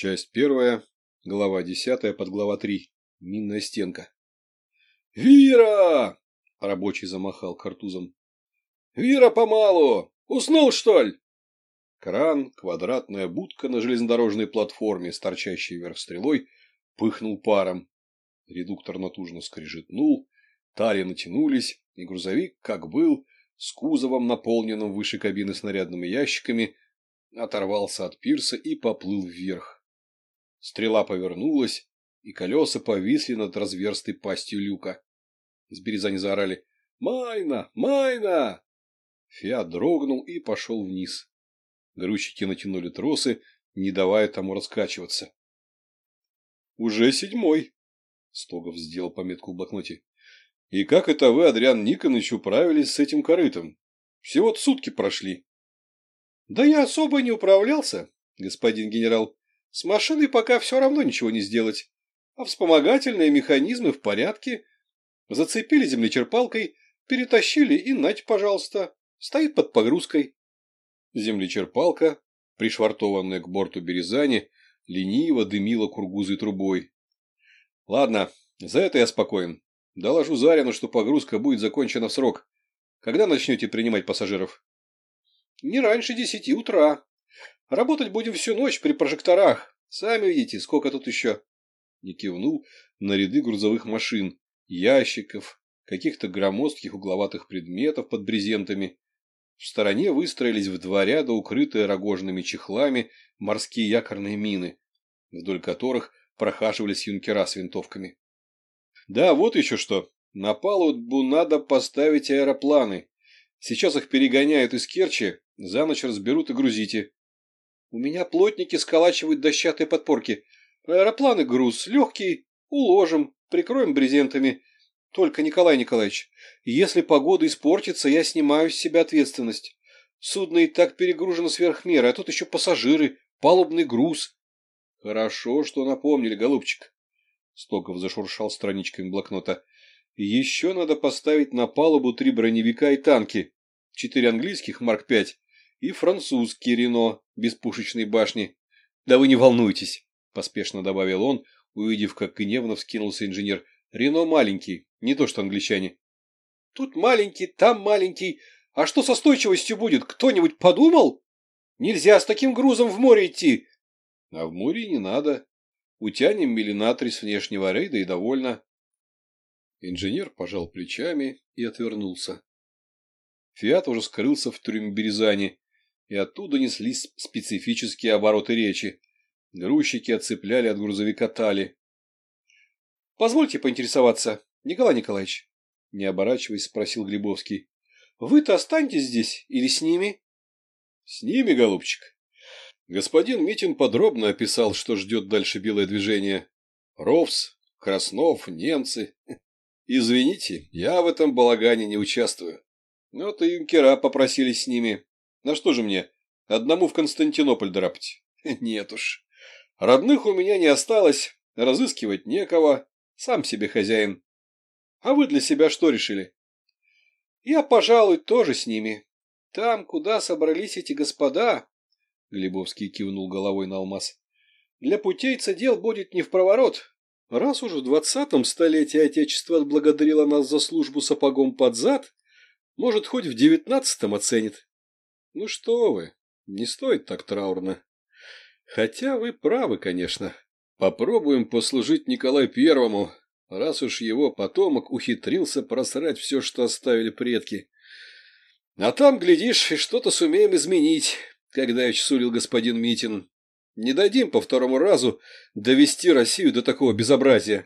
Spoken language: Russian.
Часть первая, глава десятая, подглава три. Минная стенка. «Вира!» – рабочий замахал картузом. «Вира помалу! Уснул, что ли?» Кран, квадратная будка на железнодорожной платформе, с торчащей вверх стрелой, пыхнул паром. Редуктор натужно скрежетнул, тали натянулись, и грузовик, как был, с кузовом, наполненным выше кабины снарядными ящиками, оторвался от пирса и поплыл вверх. Стрела повернулась, и колеса повисли над разверстой пастью люка. С березани заорали «Майна! Майна!» Фиат дрогнул и пошел вниз. Грузчики натянули тросы, не давая тому раскачиваться. «Уже седьмой», — Стогов сделал пометку в блокноте. «И как это вы, Адриан Никонович, управились с этим корытом? Всего-то сутки прошли». «Да я особо не управлялся, господин генерал. С машиной пока все равно ничего не сделать. А вспомогательные механизмы в порядке. Зацепили землечерпалкой, перетащили и нать, пожалуйста. Стоит под погрузкой». Землечерпалка, пришвартованная к борту Березани, лениво дымила кургузой трубой. Ладно, за это я спокоен. Доложу Зарину, что погрузка будет закончена в срок. Когда начнете принимать пассажиров? Не раньше десяти утра. Работать будем всю ночь при прожекторах. Сами видите, сколько тут еще. Не кивнул на ряды грузовых машин, ящиков, каких-то громоздких угловатых предметов под брезентами. В стороне выстроились в два ряда укрытые рогожными чехлами морские якорные мины, вдоль которых прохаживались юнкера с винтовками. Да, вот еще что. На палубу надо поставить аэропланы. Сейчас их перегоняют из Керчи, за ночь разберут и грузите. У меня плотники сколачивают дощатые подпорки. Аэропланы груз легкий, уложим, прикроем брезентами. Только, Николай Николаевич, если погода испортится, я снимаю с себя ответственность. Судно и так перегружено сверх меры, а тут еще пассажиры, палубный груз. Хорошо, что напомнили, голубчик. Стоков зашуршал страничками блокнота. Еще надо поставить на палубу три броневика и танки. Четыре английских Марк-5 и французский Рено без пушечной башни. Да вы не волнуйтесь, поспешно добавил он, увидев, как гневно вскинулся инженер. Рено маленький, не то что англичане. Тут маленький, там маленький. А что со стойчивостью будет? Кто-нибудь подумал? Нельзя с таким грузом в море идти. А в море не надо. Утянем миллинатрий с внешнего рейда и довольно. Инженер пожал плечами и отвернулся. Фиат уже скрылся в Трюмберизане, и оттуда неслись специфические обороты речи. Грузчики отцепляли от грузовика тали. — Позвольте поинтересоваться, Николай Николаевич, — не оборачиваясь, спросил Глебовский. — Вы-то останетесь здесь или с ними? — С ними, голубчик. Господин Митин подробно описал, что ждет дальше белое движение. Ровс, Краснов, немцы. Извините, я в этом балагане не участвую. Вот и юнкера попросили с ними. На что же мне, одному в Константинополь драпать? Нет уж. Родных у меня не осталось, разыскивать некого, сам себе хозяин. А вы для себя что решили? Я, пожалуй, тоже с ними. Там, куда собрались эти господа, Глебовский кивнул головой на алмаз. Для путейца дел будет не в проворот. Раз уж в двадцатом столетии Отечество отблагодарило нас за службу сапогом под зад, может, хоть в девятнадцатом оценит. Ну что вы, не стоит так траурно. Хотя вы правы, конечно. Попробуем послужить Николаю Первому, раз уж его потомок ухитрился просрать все, что оставили предки. А там, глядишь, и что-то сумеем изменить когда я чсулил господин Митин. Не дадим по второму разу довести Россию до такого безобразия.